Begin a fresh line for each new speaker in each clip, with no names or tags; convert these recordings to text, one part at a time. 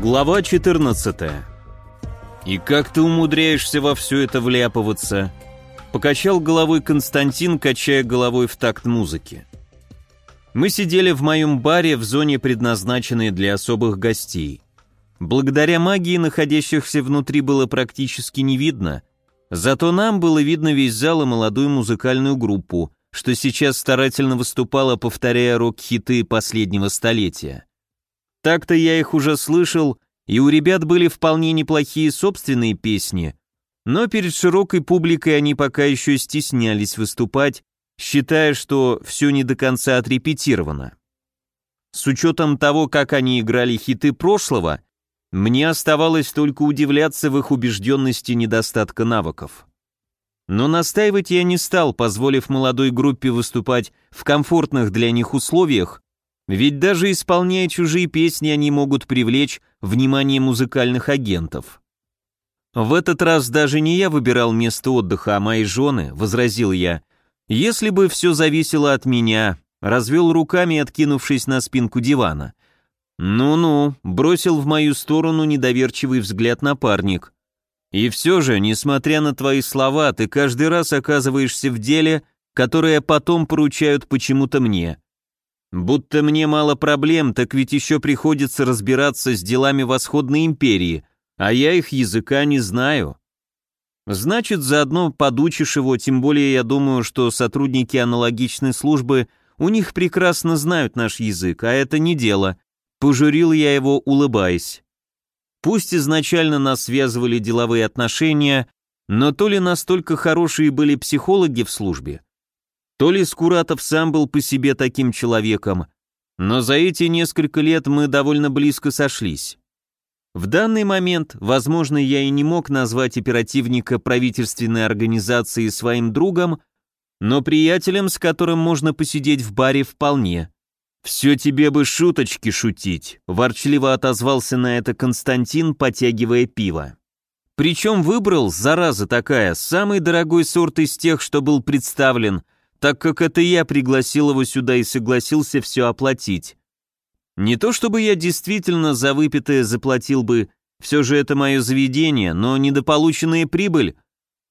Глава 14 «И как ты умудряешься во все это вляпываться?» Покачал головой Константин, качая головой в такт музыки. Мы сидели в моем баре в зоне, предназначенной для особых гостей. Благодаря магии находящихся внутри было практически не видно, зато нам было видно весь зал и молодую музыкальную группу, что сейчас старательно выступала, повторяя рок-хиты последнего столетия. Так-то я их уже слышал, и у ребят были вполне неплохие собственные песни, но перед широкой публикой они пока еще стеснялись выступать, считая, что все не до конца отрепетировано. С учетом того, как они играли хиты прошлого, мне оставалось только удивляться в их убежденности недостатка навыков. Но настаивать я не стал, позволив молодой группе выступать в комфортных для них условиях, ведь даже исполняя чужие песни они могут привлечь внимание музыкальных агентов. «В этот раз даже не я выбирал место отдыха, а мои жены», — возразил я. «Если бы все зависело от меня», — развел руками, откинувшись на спинку дивана. «Ну-ну», — бросил в мою сторону недоверчивый взгляд напарник. «И все же, несмотря на твои слова, ты каждый раз оказываешься в деле, которое потом поручают почему-то мне. Будто мне мало проблем, так ведь еще приходится разбираться с делами восходной империи, а я их языка не знаю. Значит, заодно подучишь его, тем более я думаю, что сотрудники аналогичной службы у них прекрасно знают наш язык, а это не дело. Пожурил я его, улыбаясь. Пусть изначально нас связывали деловые отношения, но то ли настолько хорошие были психологи в службе, то ли Скуратов сам был по себе таким человеком, но за эти несколько лет мы довольно близко сошлись. В данный момент, возможно, я и не мог назвать оперативника правительственной организации своим другом, но приятелем, с которым можно посидеть в баре, вполне. «Все тебе бы шуточки шутить», — ворчливо отозвался на это Константин, потягивая пиво. Причем выбрал, зараза такая, самый дорогой сорт из тех, что был представлен, так как это я пригласил его сюда и согласился все оплатить. Не то чтобы я действительно за выпитое заплатил бы, все же это мое заведение, но недополученная прибыль.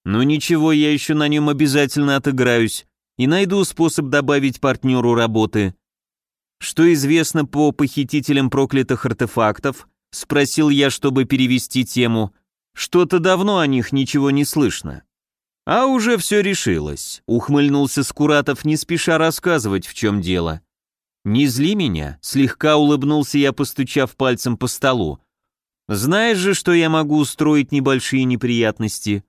Но ничего, я еще на нем обязательно отыграюсь и найду способ добавить партнеру работы. Что известно по похитителям проклятых артефактов? Спросил я, чтобы перевести тему. Что-то давно о них ничего не слышно. А уже все решилось, ухмыльнулся Скуратов, не спеша рассказывать, в чем дело. Не зли меня, слегка улыбнулся я, постучав пальцем по столу. Знаешь же, что я могу устроить небольшие неприятности.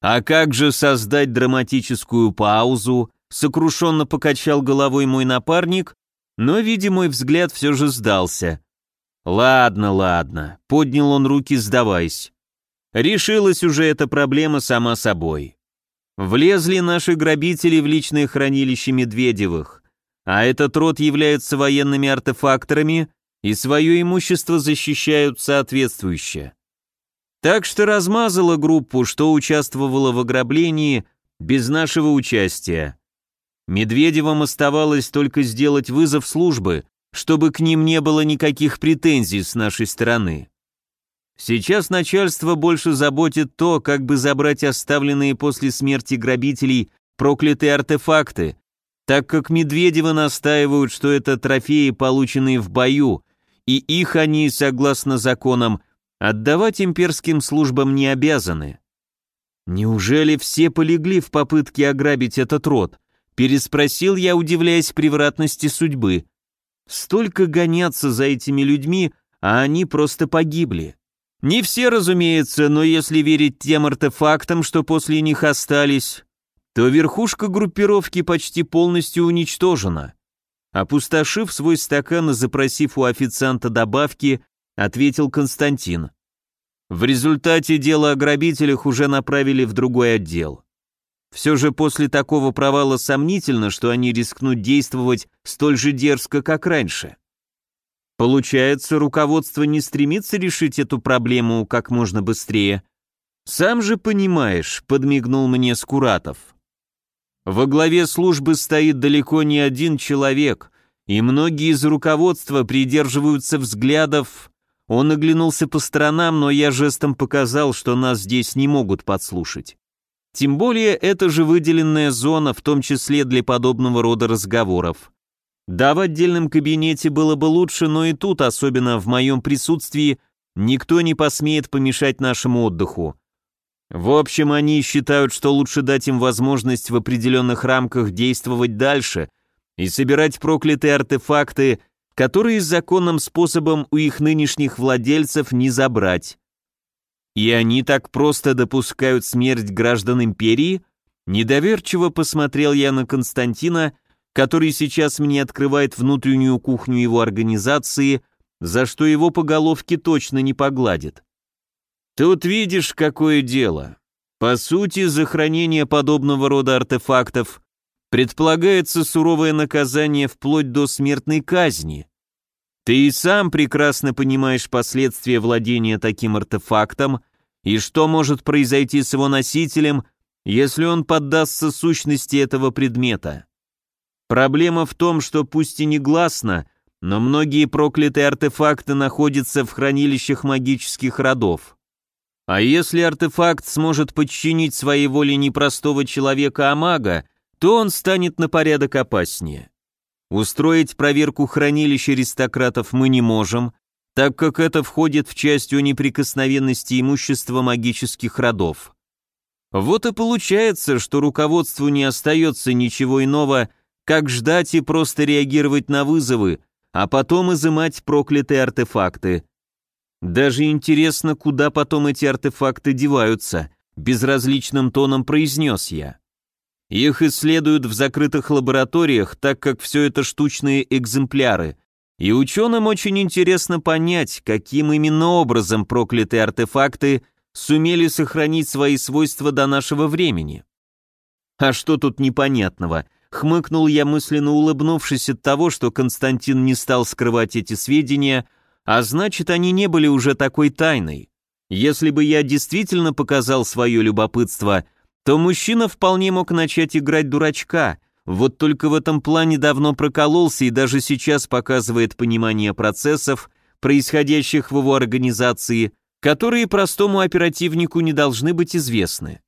А как же создать драматическую паузу? Сокрушенно покачал головой мой напарник, но, видя мой взгляд, все же сдался. «Ладно, ладно», — поднял он руки, сдаваясь. Решилась уже эта проблема сама собой. Влезли наши грабители в личное хранилище Медведевых, а этот род является военными артефакторами и свое имущество защищают соответствующе. Так что размазала группу, что участвовала в ограблении, без нашего участия. Медведевым оставалось только сделать вызов службы, чтобы к ним не было никаких претензий с нашей стороны. Сейчас начальство больше заботит то, как бы забрать оставленные после смерти грабителей проклятые артефакты, так как Медведевы настаивают, что это трофеи, полученные в бою, и их они, согласно законам, отдавать имперским службам не обязаны. Неужели все полегли в попытке ограбить этот род? Переспросил я, удивляясь превратности судьбы. Столько гоняться за этими людьми, а они просто погибли. Не все, разумеется, но если верить тем артефактам, что после них остались, то верхушка группировки почти полностью уничтожена. Опустошив свой стакан и запросив у официанта добавки, ответил Константин. В результате дело о грабителях уже направили в другой отдел. Все же после такого провала сомнительно, что они рискнут действовать столь же дерзко, как раньше. Получается, руководство не стремится решить эту проблему как можно быстрее. Сам же понимаешь, подмигнул мне Скуратов. Во главе службы стоит далеко не один человек, и многие из руководства придерживаются взглядов, Он оглянулся по сторонам, но я жестом показал, что нас здесь не могут подслушать. Тем более, это же выделенная зона, в том числе для подобного рода разговоров. Да, в отдельном кабинете было бы лучше, но и тут, особенно в моем присутствии, никто не посмеет помешать нашему отдыху. В общем, они считают, что лучше дать им возможность в определенных рамках действовать дальше и собирать проклятые артефакты, которые законным способом у их нынешних владельцев не забрать. И они так просто допускают смерть граждан империи? Недоверчиво посмотрел я на Константина, который сейчас мне открывает внутреннюю кухню его организации, за что его по головке точно не погладит. Тут видишь, какое дело. По сути, за хранение подобного рода артефактов предполагается суровое наказание вплоть до смертной казни. Ты и сам прекрасно понимаешь последствия владения таким артефактом и что может произойти с его носителем, если он поддастся сущности этого предмета. Проблема в том, что пусть и негласно, но многие проклятые артефакты находятся в хранилищах магических родов. А если артефакт сможет подчинить своей воле не простого человека, а мага, то он станет на порядок опаснее. Устроить проверку хранилища аристократов мы не можем, так как это входит в часть о неприкосновенности имущества магических родов. Вот и получается, что руководству не остается ничего иного, как ждать и просто реагировать на вызовы, а потом изымать проклятые артефакты. Даже интересно, куда потом эти артефакты деваются, безразличным тоном произнес я. Их исследуют в закрытых лабораториях, так как все это штучные экземпляры. И ученым очень интересно понять, каким именно образом проклятые артефакты сумели сохранить свои свойства до нашего времени. А что тут непонятного? Хмыкнул я мысленно улыбнувшись от того, что Константин не стал скрывать эти сведения, а значит, они не были уже такой тайной. Если бы я действительно показал свое любопытство – то мужчина вполне мог начать играть дурачка, вот только в этом плане давно прокололся и даже сейчас показывает понимание процессов, происходящих в его организации, которые простому оперативнику не должны быть известны.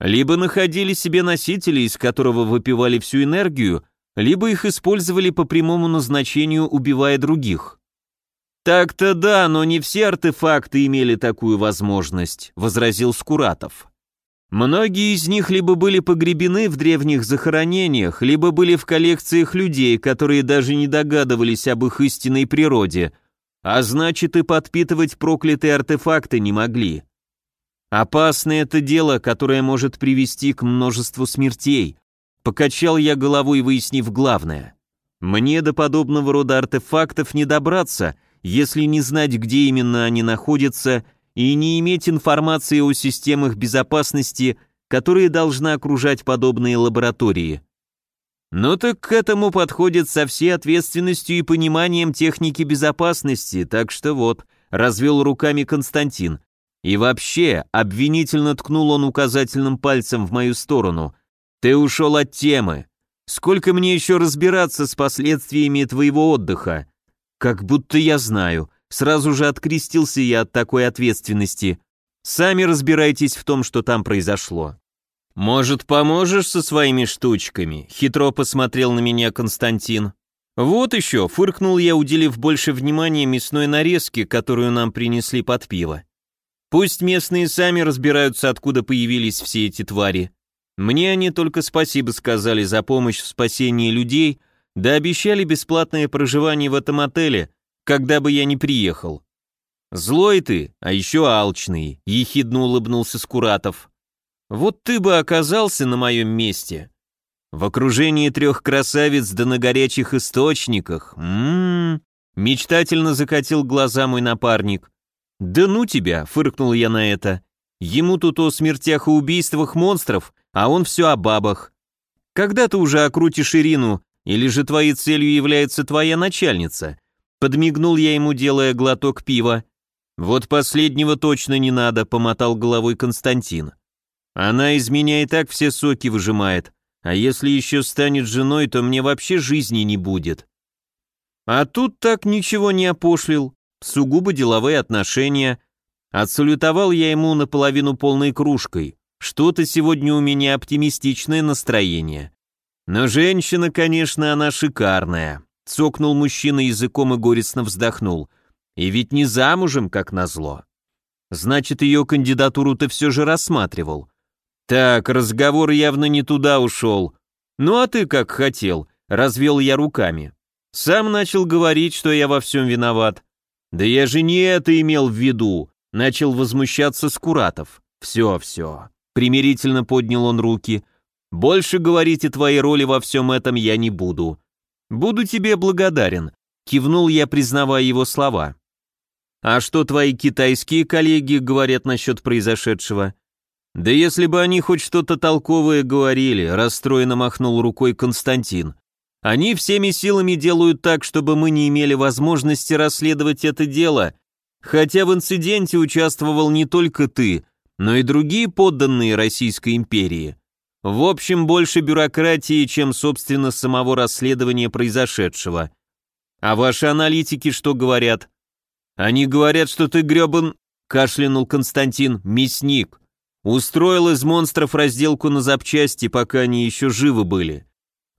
Либо находили себе носители, из которого выпивали всю энергию, либо их использовали по прямому назначению, убивая других. «Так-то да, но не все артефакты имели такую возможность», — возразил Скуратов. Многие из них либо были погребены в древних захоронениях, либо были в коллекциях людей, которые даже не догадывались об их истинной природе, а значит и подпитывать проклятые артефакты не могли. Опасное это дело, которое может привести к множеству смертей. Покачал я головой, выяснив главное. Мне до подобного рода артефактов не добраться, если не знать, где именно они находятся и не иметь информации о системах безопасности, которые должны окружать подобные лаборатории. Но так к этому подходит со всей ответственностью и пониманием техники безопасности, так что вот, развел руками Константин. И вообще, обвинительно ткнул он указательным пальцем в мою сторону. Ты ушел от темы. Сколько мне еще разбираться с последствиями твоего отдыха? Как будто я знаю, Сразу же открестился я от такой ответственности. Сами разбирайтесь в том, что там произошло. «Может, поможешь со своими штучками?» — хитро посмотрел на меня Константин. «Вот еще», — фыркнул я, уделив больше внимания мясной нарезке, которую нам принесли под пиво. «Пусть местные сами разбираются, откуда появились все эти твари. Мне они только спасибо сказали за помощь в спасении людей, да обещали бесплатное проживание в этом отеле, когда бы я не приехал. Злой ты, а еще алчный, ехидно улыбнулся Скуратов. Вот ты бы оказался на моем месте. В окружении трех красавиц да на горячих источниках. Ммм, мечтательно закатил глаза мой напарник. Да ну тебя, фыркнул я на это. Ему тут о смертях и убийствах монстров, а он все о бабах. Когда ты уже окрутишь Ирину, или же твоей целью является твоя начальница? Подмигнул я ему, делая глоток пива. «Вот последнего точно не надо», — помотал головой Константин. «Она из меня и так все соки выжимает, а если еще станет женой, то мне вообще жизни не будет». А тут так ничего не опошлил. Сугубо деловые отношения. Отсалютовал я ему наполовину полной кружкой. Что-то сегодня у меня оптимистичное настроение. Но женщина, конечно, она шикарная. Цокнул мужчина языком и горестно вздохнул. И ведь не замужем, как назло. Значит, ее кандидатуру ты все же рассматривал. Так, разговор явно не туда ушел. Ну а ты как хотел, развел я руками. Сам начал говорить, что я во всем виноват. Да я же не это имел в виду, начал возмущаться Скуратов. Все, все. Примирительно поднял он руки. Больше говорить о твоей роли во всем этом я не буду. Буду тебе благодарен, кивнул я, признавая его слова. А что твои китайские коллеги говорят насчет произошедшего? Да если бы они хоть что-то толковое говорили, расстроенно махнул рукой Константин. Они всеми силами делают так, чтобы мы не имели возможности расследовать это дело, хотя в инциденте участвовал не только ты, но и другие подданные Российской империи. В общем, больше бюрократии, чем, собственно, самого расследования произошедшего. А ваши аналитики что говорят? Они говорят, что ты гребан, кашлянул Константин, мясник. Устроил из монстров разделку на запчасти, пока они еще живы были.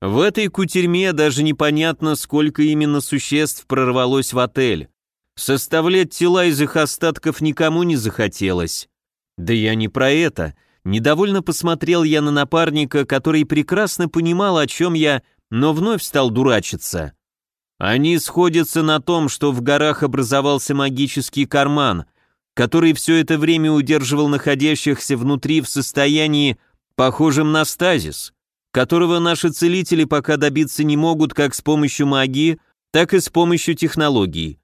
В этой кутерьме даже непонятно, сколько именно существ прорвалось в отель. Составлять тела из их остатков никому не захотелось. Да я не про это. Недовольно посмотрел я на напарника, который прекрасно понимал, о чем я, но вновь стал дурачиться. Они сходятся на том, что в горах образовался магический карман, который все это время удерживал находящихся внутри в состоянии, похожем на стазис, которого наши целители пока добиться не могут как с помощью магии, так и с помощью технологий.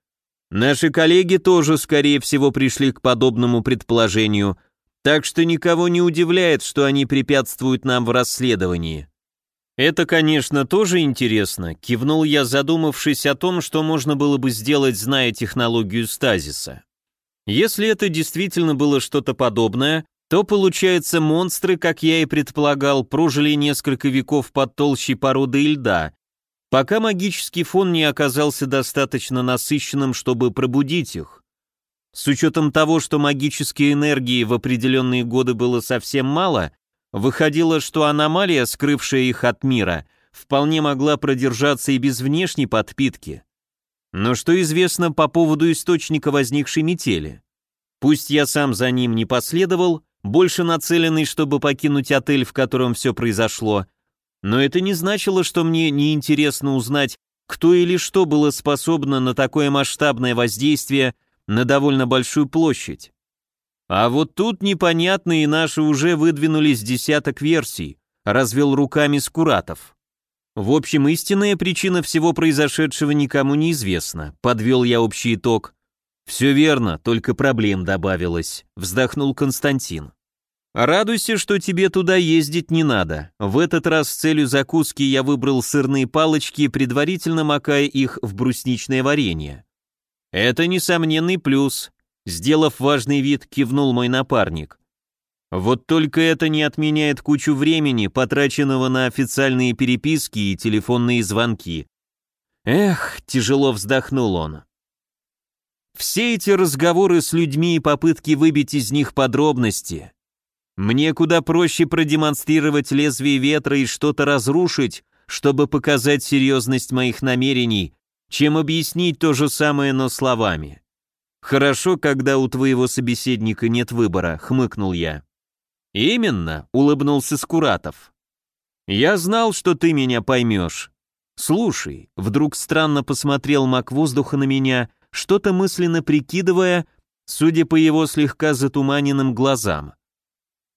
Наши коллеги тоже, скорее всего, пришли к подобному предположению, так что никого не удивляет, что они препятствуют нам в расследовании. «Это, конечно, тоже интересно», — кивнул я, задумавшись о том, что можно было бы сделать, зная технологию стазиса. Если это действительно было что-то подобное, то, получается, монстры, как я и предполагал, прожили несколько веков под толщей породы льда, пока магический фон не оказался достаточно насыщенным, чтобы пробудить их. С учетом того, что магической энергии в определенные годы было совсем мало, Выходило, что аномалия, скрывшая их от мира, вполне могла продержаться и без внешней подпитки. Но что известно по поводу источника возникшей метели? Пусть я сам за ним не последовал, больше нацеленный, чтобы покинуть отель, в котором все произошло, но это не значило, что мне неинтересно узнать, кто или что было способно на такое масштабное воздействие на довольно большую площадь. А вот тут непонятно, и наши уже выдвинулись десяток версий, развел руками Скуратов. В общем, истинная причина всего произошедшего никому не известна, подвел я общий итог. Все верно, только проблем добавилось, вздохнул Константин. Радуйся, что тебе туда ездить не надо. В этот раз с целью закуски я выбрал сырные палочки, предварительно макая их в брусничное варенье. Это несомненный плюс, Сделав важный вид, кивнул мой напарник. Вот только это не отменяет кучу времени, потраченного на официальные переписки и телефонные звонки. Эх, тяжело вздохнул он. Все эти разговоры с людьми и попытки выбить из них подробности. Мне куда проще продемонстрировать лезвие ветра и что-то разрушить, чтобы показать серьезность моих намерений, чем объяснить то же самое, но словами. «Хорошо, когда у твоего собеседника нет выбора», — хмыкнул я. «Именно», — улыбнулся Скуратов. «Я знал, что ты меня поймешь. Слушай», — вдруг странно посмотрел маг воздуха на меня, что-то мысленно прикидывая, судя по его слегка затуманенным глазам.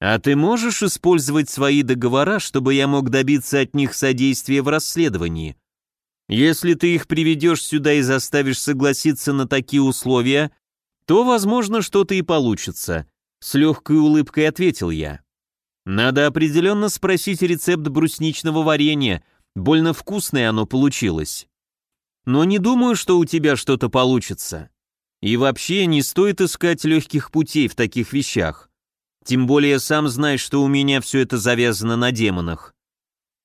«А ты можешь использовать свои договора, чтобы я мог добиться от них содействия в расследовании? Если ты их приведешь сюда и заставишь согласиться на такие условия, то, возможно, что-то и получится», — с легкой улыбкой ответил я. «Надо определенно спросить рецепт брусничного варенья, больно вкусное оно получилось. Но не думаю, что у тебя что-то получится. И вообще не стоит искать легких путей в таких вещах. Тем более сам знаешь, что у меня все это завязано на демонах.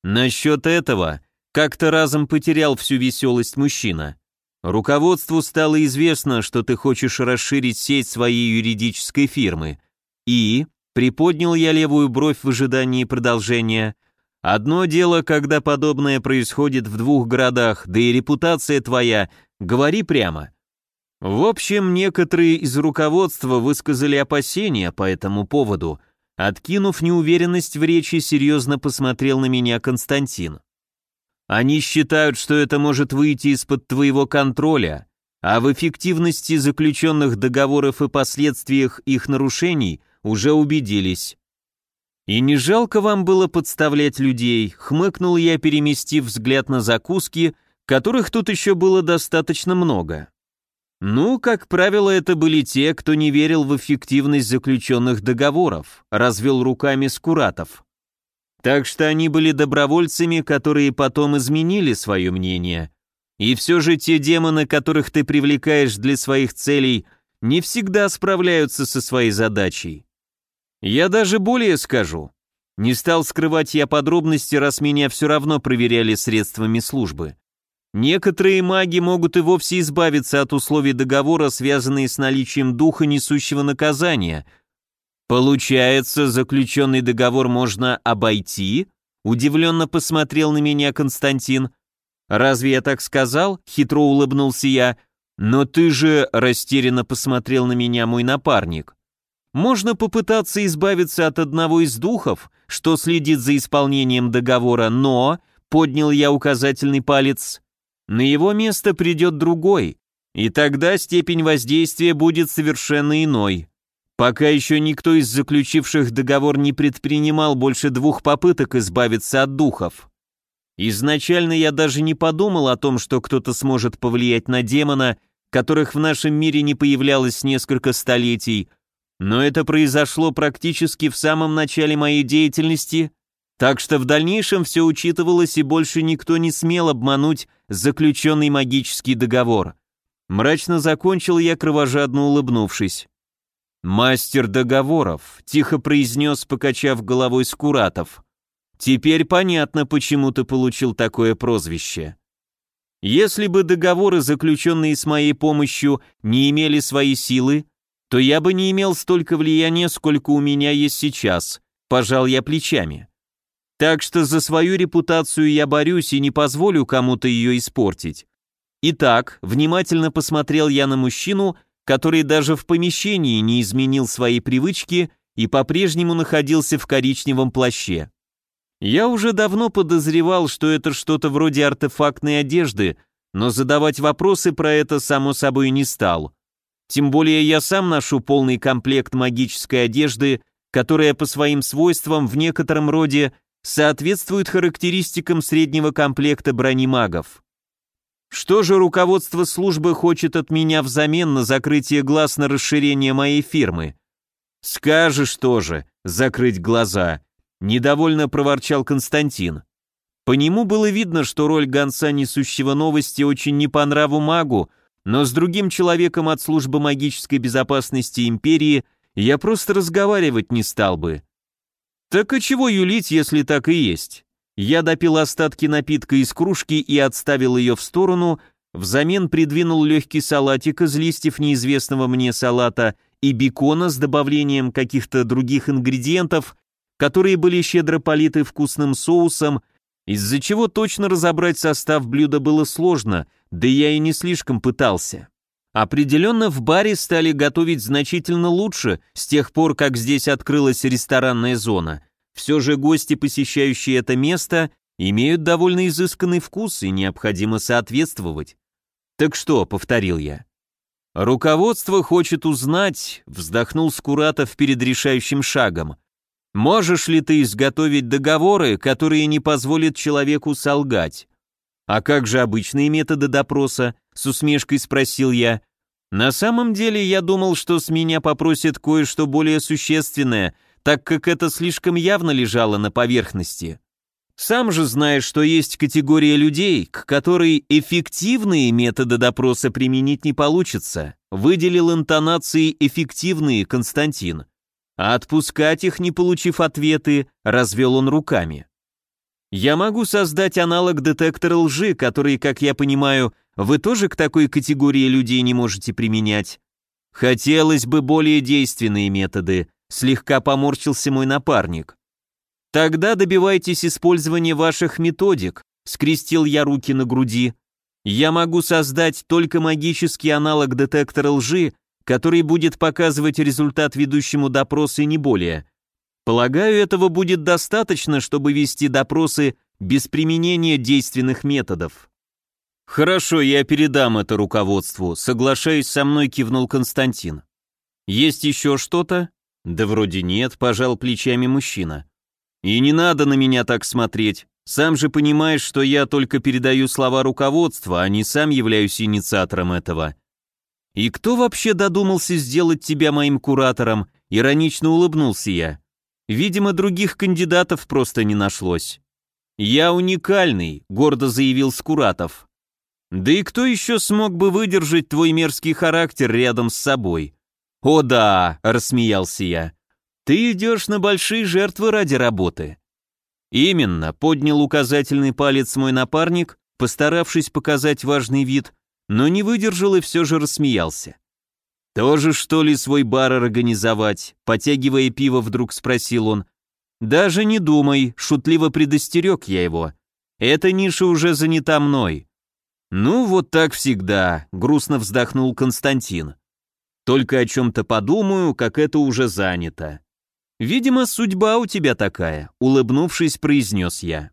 Насчет этого как-то разом потерял всю веселость мужчина. Руководству стало известно, что ты хочешь расширить сеть своей юридической фирмы. И, приподнял я левую бровь в ожидании продолжения, одно дело, когда подобное происходит в двух городах, да и репутация твоя, говори прямо. В общем, некоторые из руководства высказали опасения по этому поводу. Откинув неуверенность в речи, серьезно посмотрел на меня Константин. Они считают, что это может выйти из-под твоего контроля, а в эффективности заключенных договоров и последствиях их нарушений уже убедились. И не жалко вам было подставлять людей, хмыкнул я, переместив взгляд на закуски, которых тут еще было достаточно много. Ну, как правило, это были те, кто не верил в эффективность заключенных договоров, развел руками Скуратов. Так что они были добровольцами, которые потом изменили свое мнение. И все же те демоны, которых ты привлекаешь для своих целей, не всегда справляются со своей задачей. Я даже более скажу. Не стал скрывать я подробности, раз меня все равно проверяли средствами службы. Некоторые маги могут и вовсе избавиться от условий договора, связанные с наличием духа, несущего наказания – «Получается, заключенный договор можно обойти?» Удивленно посмотрел на меня Константин. «Разве я так сказал?» — хитро улыбнулся я. «Но ты же...» — растерянно посмотрел на меня мой напарник. «Можно попытаться избавиться от одного из духов, что следит за исполнением договора, но...» — поднял я указательный палец. «На его место придет другой, и тогда степень воздействия будет совершенно иной. Пока еще никто из заключивших договор не предпринимал больше двух попыток избавиться от духов. Изначально я даже не подумал о том, что кто-то сможет повлиять на демона, которых в нашем мире не появлялось несколько столетий, но это произошло практически в самом начале моей деятельности, так что в дальнейшем все учитывалось и больше никто не смел обмануть заключенный магический договор. Мрачно закончил я, кровожадно улыбнувшись. «Мастер договоров», — тихо произнес, покачав головой Скуратов. «Теперь понятно, почему ты получил такое прозвище. Если бы договоры, заключенные с моей помощью, не имели свои силы, то я бы не имел столько влияния, сколько у меня есть сейчас», — пожал я плечами. «Так что за свою репутацию я борюсь и не позволю кому-то ее испортить. Итак, внимательно посмотрел я на мужчину, который даже в помещении не изменил свои привычки и по-прежнему находился в коричневом плаще. Я уже давно подозревал, что это что-то вроде артефактной одежды, но задавать вопросы про это само собой не стал. Тем более я сам ношу полный комплект магической одежды, которая по своим свойствам в некотором роде соответствует характеристикам среднего комплекта брони магов. Что же руководство службы хочет от меня взамен на закрытие глаз на расширение моей фирмы? Скажешь тоже, закрыть глаза. Недовольно проворчал Константин. По нему было видно, что роль гонца, несущего новости, очень не по нраву магу, но с другим человеком от службы магической безопасности империи я просто разговаривать не стал бы. Так и чего юлить, если так и есть? Я допил остатки напитка из кружки и отставил ее в сторону, взамен придвинул легкий салатик из листьев неизвестного мне салата и бекона с добавлением каких-то других ингредиентов, которые были щедро политы вкусным соусом, из-за чего точно разобрать состав блюда было сложно, да я и не слишком пытался. Определенно в баре стали готовить значительно лучше с тех пор, как здесь открылась ресторанная зона – все же гости, посещающие это место, имеют довольно изысканный вкус и необходимо соответствовать. «Так что?» — повторил я. «Руководство хочет узнать», — вздохнул Скуратов перед решающим шагом. «Можешь ли ты изготовить договоры, которые не позволят человеку солгать?» «А как же обычные методы допроса?» — с усмешкой спросил я. «На самом деле я думал, что с меня попросят кое-что более существенное, так как это слишком явно лежало на поверхности. Сам же знаешь, что есть категория людей, к которой эффективные методы допроса применить не получится, выделил интонации «эффективные» Константин. А отпускать их, не получив ответы, развел он руками. Я могу создать аналог детектора лжи, который, как я понимаю, вы тоже к такой категории людей не можете применять? Хотелось бы более действенные методы, слегка поморщился мой напарник. Тогда добивайтесь использования ваших методик, скрестил я руки на груди. Я могу создать только магический аналог детектора лжи, который будет показывать результат ведущему допрос и не более. Полагаю, этого будет достаточно, чтобы вести допросы без применения действенных методов. Хорошо, я передам это руководству, соглашаясь со мной, кивнул Константин. Есть еще что-то? Да вроде нет, пожал плечами мужчина. И не надо на меня так смотреть. Сам же понимаешь, что я только передаю слова руководства, а не сам являюсь инициатором этого. И кто вообще додумался сделать тебя моим куратором? Иронично улыбнулся я. Видимо, других кандидатов просто не нашлось. «Я уникальный», — гордо заявил Скуратов. «Да и кто еще смог бы выдержать твой мерзкий характер рядом с собой?» «О да», — рассмеялся я, — «ты идешь на большие жертвы ради работы». «Именно», — поднял указательный палец мой напарник, постаравшись показать важный вид, но не выдержал и все же рассмеялся. «Тоже, что ли, свой бар организовать?» Потягивая пиво, вдруг спросил он. «Даже не думай», — шутливо предостерег я его. «Эта ниша уже занята мной». «Ну, вот так всегда», — грустно вздохнул Константин. «Только о чем-то подумаю, как это уже занято». «Видимо, судьба у тебя такая», — улыбнувшись, произнес я.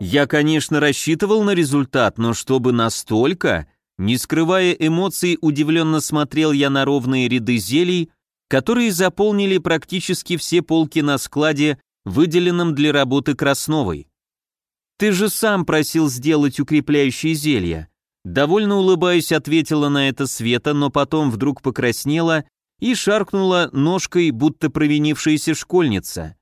Я, конечно, рассчитывал на результат, но чтобы настолько, не скрывая эмоций, удивленно смотрел я на ровные ряды зелий, которые заполнили практически все полки на складе, выделенном для работы Красновой. «Ты же сам просил сделать укрепляющие зелья». Довольно улыбаясь, ответила на это Света, но потом вдруг покраснела и шаркнула ножкой, будто провинившаяся школьница.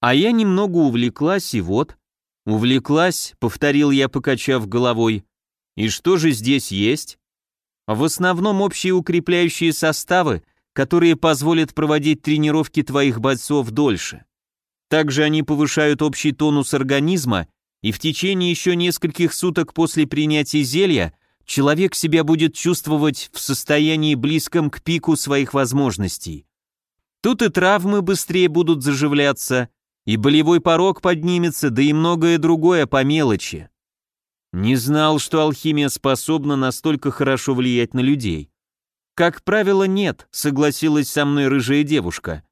А я немного увлеклась, и вот, «Увлеклась», — повторил я, покачав головой. «И что же здесь есть?» «В основном общие укрепляющие составы, которые позволят проводить тренировки твоих бойцов дольше. Также они повышают общий тонус организма, и в течение еще нескольких суток после принятия зелья человек себя будет чувствовать в состоянии близком к пику своих возможностей. Тут и травмы быстрее будут заживляться, и болевой порог поднимется, да и многое другое по мелочи. Не знал, что алхимия способна настолько хорошо влиять на людей. Как правило, нет, согласилась со мной рыжая девушка.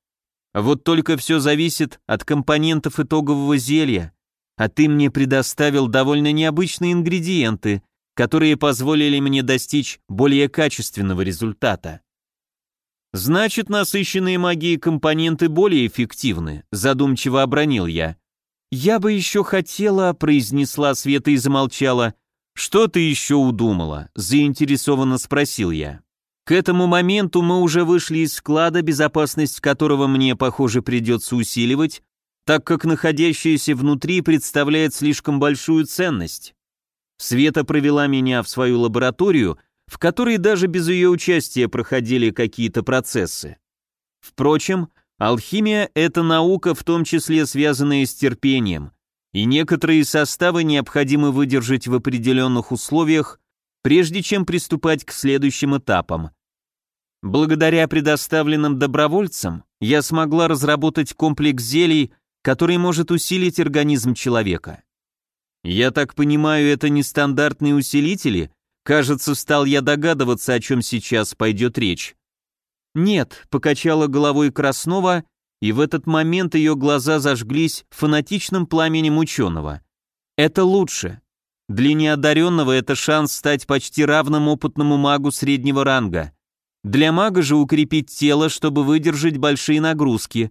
Вот только все зависит от компонентов итогового зелья, а ты мне предоставил довольно необычные ингредиенты, которые позволили мне достичь более качественного результата. «Значит, насыщенные магией компоненты более эффективны», задумчиво обронил я. «Я бы еще хотела», произнесла Света и замолчала. «Что ты еще удумала?» заинтересованно спросил я. К этому моменту мы уже вышли из склада, безопасность которого мне, похоже, придется усиливать, так как находящееся внутри представляет слишком большую ценность. Света провела меня в свою лабораторию — в которой даже без ее участия проходили какие-то процессы. Впрочем, алхимия – это наука, в том числе связанная с терпением, и некоторые составы необходимо выдержать в определенных условиях, прежде чем приступать к следующим этапам. Благодаря предоставленным добровольцам я смогла разработать комплекс зелий, который может усилить организм человека. Я так понимаю, это не стандартные усилители, Кажется, стал я догадываться, о чем сейчас пойдет речь. «Нет», — покачала головой Краснова, и в этот момент ее глаза зажглись фанатичным пламенем ученого. «Это лучше. Для неодаренного это шанс стать почти равным опытному магу среднего ранга. Для мага же укрепить тело, чтобы выдержать большие нагрузки.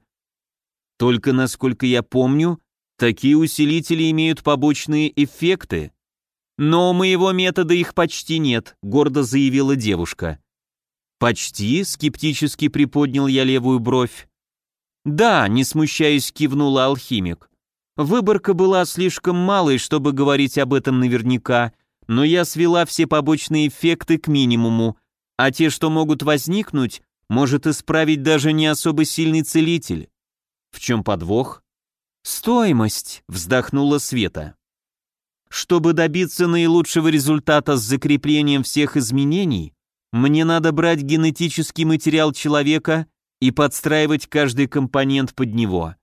Только, насколько я помню, такие усилители имеют побочные эффекты, «Но у моего метода их почти нет», — гордо заявила девушка. «Почти?» — скептически приподнял я левую бровь. «Да», — не смущаясь, кивнула алхимик. «Выборка была слишком малой, чтобы говорить об этом наверняка, но я свела все побочные эффекты к минимуму, а те, что могут возникнуть, может исправить даже не особо сильный целитель. В чем подвох? «Стоимость», — вздохнула Света. «Чтобы добиться наилучшего результата с закреплением всех изменений, мне надо брать генетический материал человека и подстраивать каждый компонент под него.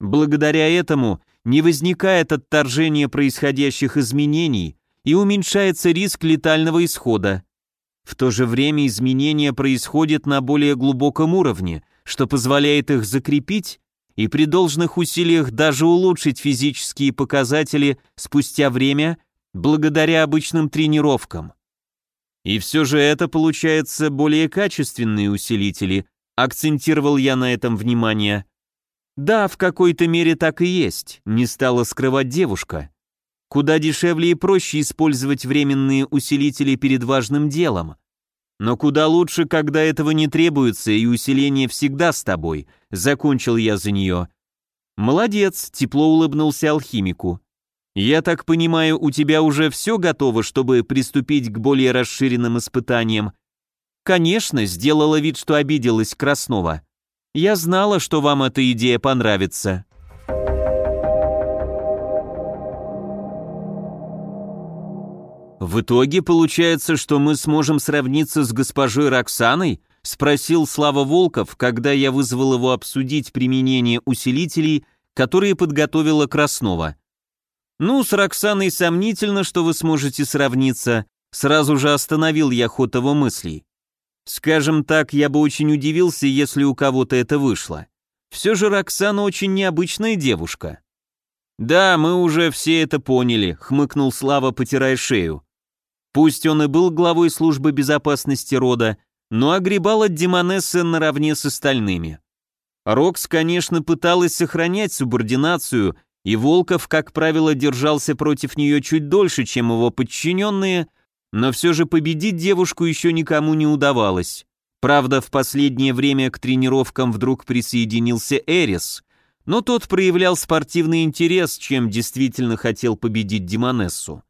Благодаря этому не возникает отторжения происходящих изменений и уменьшается риск летального исхода. В то же время изменения происходят на более глубоком уровне, что позволяет их закрепить и при должных усилиях даже улучшить физические показатели спустя время благодаря обычным тренировкам. И все же это получается более качественные усилители, акцентировал я на этом внимание. Да, в какой-то мере так и есть, не стала скрывать девушка. Куда дешевле и проще использовать временные усилители перед важным делом. Но куда лучше, когда этого не требуется, и усиление всегда с тобой, закончил я за нее. Молодец, тепло улыбнулся алхимику. Я так понимаю, у тебя уже все готово, чтобы приступить к более расширенным испытаниям. Конечно, сделала вид, что обиделась Краснова. Я знала, что вам эта идея понравится. «В итоге получается, что мы сможем сравниться с госпожой Роксаной?» — спросил Слава Волков, когда я вызвал его обсудить применение усилителей, которые подготовила Краснова. «Ну, с Роксаной сомнительно, что вы сможете сравниться», — сразу же остановил я ход его мыслей. «Скажем так, я бы очень удивился, если у кого-то это вышло. Все же Роксана очень необычная девушка». «Да, мы уже все это поняли», — хмыкнул Слава, потирая шею. Пусть он и был главой службы безопасности рода, но огребал от Демонессы наравне с остальными. Рокс, конечно, пыталась сохранять субординацию, и Волков, как правило, держался против нее чуть дольше, чем его подчиненные, но все же победить девушку еще никому не удавалось. Правда, в последнее время к тренировкам вдруг присоединился Эрис, но тот проявлял спортивный интерес, чем действительно хотел победить Демонессу.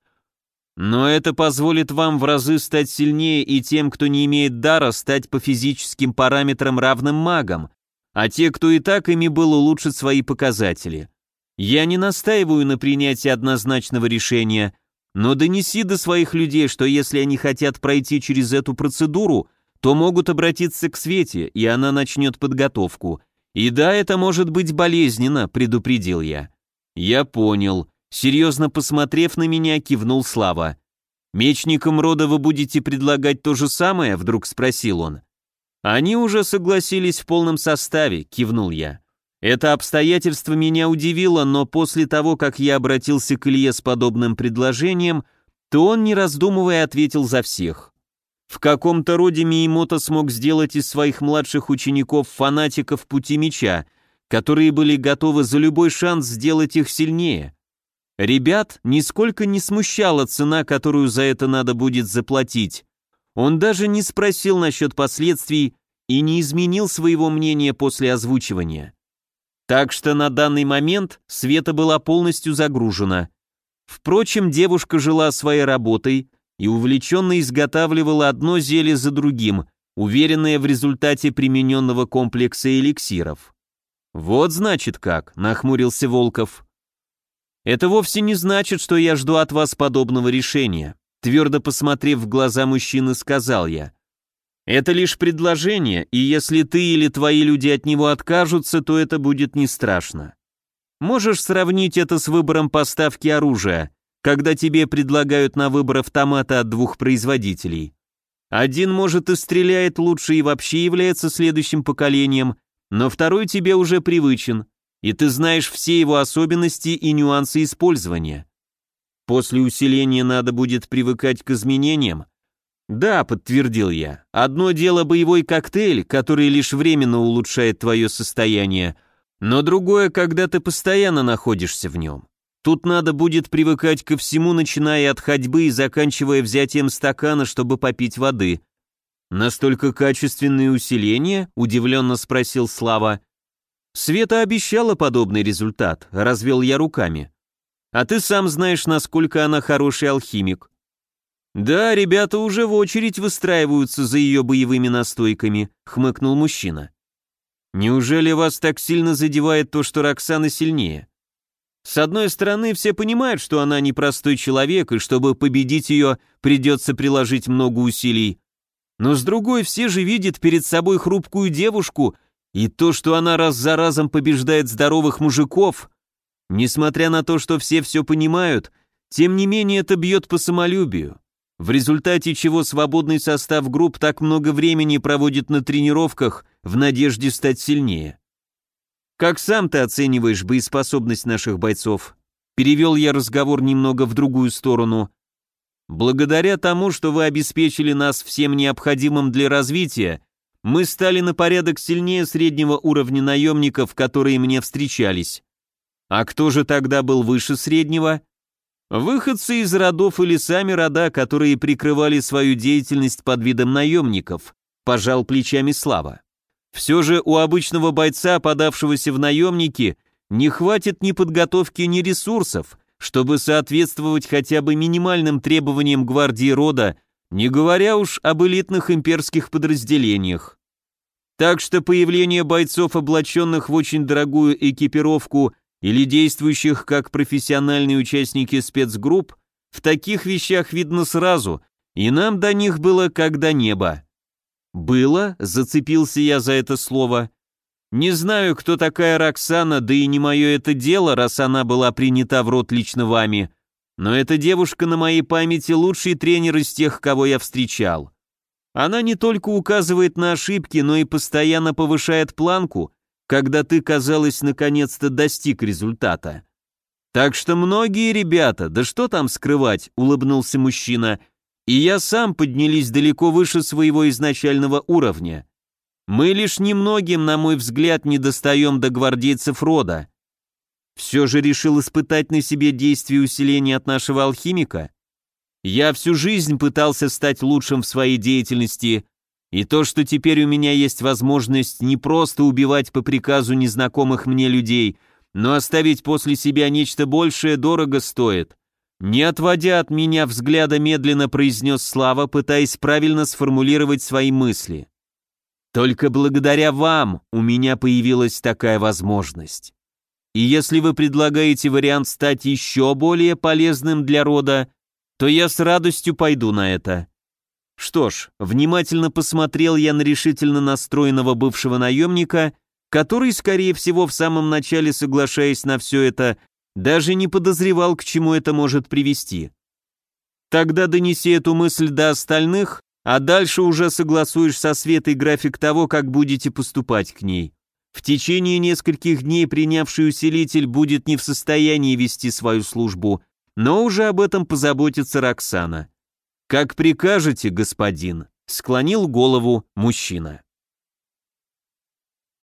Но это позволит вам в разы стать сильнее и тем, кто не имеет дара, стать по физическим параметрам равным магам, а те, кто и так ими был, улучшат свои показатели. Я не настаиваю на принятии однозначного решения, но донеси до своих людей, что если они хотят пройти через эту процедуру, то могут обратиться к Свете, и она начнет подготовку. И да, это может быть болезненно, предупредил я. Я понял. Серьезно посмотрев на меня, кивнул Слава. «Мечникам рода вы будете предлагать то же самое?» — вдруг спросил он. «Они уже согласились в полном составе», — кивнул я. Это обстоятельство меня удивило, но после того, как я обратился к Илье с подобным предложением, то он, не раздумывая, ответил за всех. В каком-то роде Миемото смог сделать из своих младших учеников фанатиков пути меча, которые были готовы за любой шанс сделать их сильнее. Ребят нисколько не смущала цена, которую за это надо будет заплатить. Он даже не спросил насчет последствий и не изменил своего мнения после озвучивания. Так что на данный момент Света была полностью загружена. Впрочем, девушка жила своей работой и увлеченно изготавливала одно зелье за другим, уверенная в результате примененного комплекса эликсиров. «Вот значит как», — нахмурился Волков. Это вовсе не значит, что я жду от вас подобного решения. Твердо посмотрев в глаза мужчины, сказал я. Это лишь предложение, и если ты или твои люди от него откажутся, то это будет не страшно. Можешь сравнить это с выбором поставки оружия, когда тебе предлагают на выбор автомата от двух производителей. Один, может, и стреляет лучше и вообще является следующим поколением, но второй тебе уже привычен, и ты знаешь все его особенности и нюансы использования. После усиления надо будет привыкать к изменениям. Да, подтвердил я. Одно дело боевой коктейль, который лишь временно улучшает твое состояние, но другое, когда ты постоянно находишься в нем. Тут надо будет привыкать ко всему, начиная от ходьбы и заканчивая взятием стакана, чтобы попить воды. Настолько качественные усиления? удивленно спросил Слава. Света обещала подобный результат, развел я руками. А ты сам знаешь, насколько она хороший алхимик. Да, ребята уже в очередь выстраиваются за ее боевыми настойками, хмыкнул мужчина. Неужели вас так сильно задевает то, что Роксана сильнее? С одной стороны, все понимают, что она непростой человек, и чтобы победить ее, придется приложить много усилий. Но с другой, все же видят перед собой хрупкую девушку, и то, что она раз за разом побеждает здоровых мужиков, несмотря на то, что все все понимают, тем не менее это бьет по самолюбию. В результате чего свободный состав групп так много времени проводит на тренировках в надежде стать сильнее. Как сам ты оцениваешь боеспособность наших бойцов? Перевел я разговор немного в другую сторону. Благодаря тому, что вы обеспечили нас всем необходимым для развития, мы стали на порядок сильнее среднего уровня наемников, которые мне встречались. А кто же тогда был выше среднего? Выходцы из родов или сами рода, которые прикрывали свою деятельность под видом наемников, пожал плечами Слава. Все же у обычного бойца, подавшегося в наемники, не хватит ни подготовки, ни ресурсов, чтобы соответствовать хотя бы минимальным требованиям гвардии рода, не говоря уж об элитных имперских подразделениях. Так что появление бойцов, облаченных в очень дорогую экипировку или действующих как профессиональные участники спецгрупп, в таких вещах видно сразу, и нам до них было как до неба. «Было?» — зацепился я за это слово. «Не знаю, кто такая Роксана, да и не мое это дело, раз она была принята в рот лично вами, но эта девушка на моей памяти лучший тренер из тех, кого я встречал. Она не только указывает на ошибки, но и постоянно повышает планку, когда ты, казалось, наконец-то достиг результата. Так что многие ребята, да что там скрывать, улыбнулся мужчина, и я сам поднялись далеко выше своего изначального уровня. Мы лишь немногим, на мой взгляд, не достаем до гвардейцев рода. Все же решил испытать на себе действие усиления от нашего алхимика. Я всю жизнь пытался стать лучшим в своей деятельности, и то, что теперь у меня есть возможность не просто убивать по приказу незнакомых мне людей, но оставить после себя нечто большее, дорого стоит. Не отводя от меня взгляда, медленно произнес Слава, пытаясь правильно сформулировать свои мысли. Только благодаря вам у меня появилась такая возможность. И если вы предлагаете вариант стать еще более полезным для рода, то я с радостью пойду на это. Что ж, внимательно посмотрел я на решительно настроенного бывшего наемника, который, скорее всего, в самом начале, соглашаясь на все это, даже не подозревал, к чему это может привести. Тогда донеси эту мысль до остальных, а дальше уже согласуешь со Светой график того, как будете поступать к ней. В течение нескольких дней принявший усилитель будет не в состоянии вести свою службу, но уже об этом позаботится Роксана. «Как прикажете, господин», — склонил голову мужчина.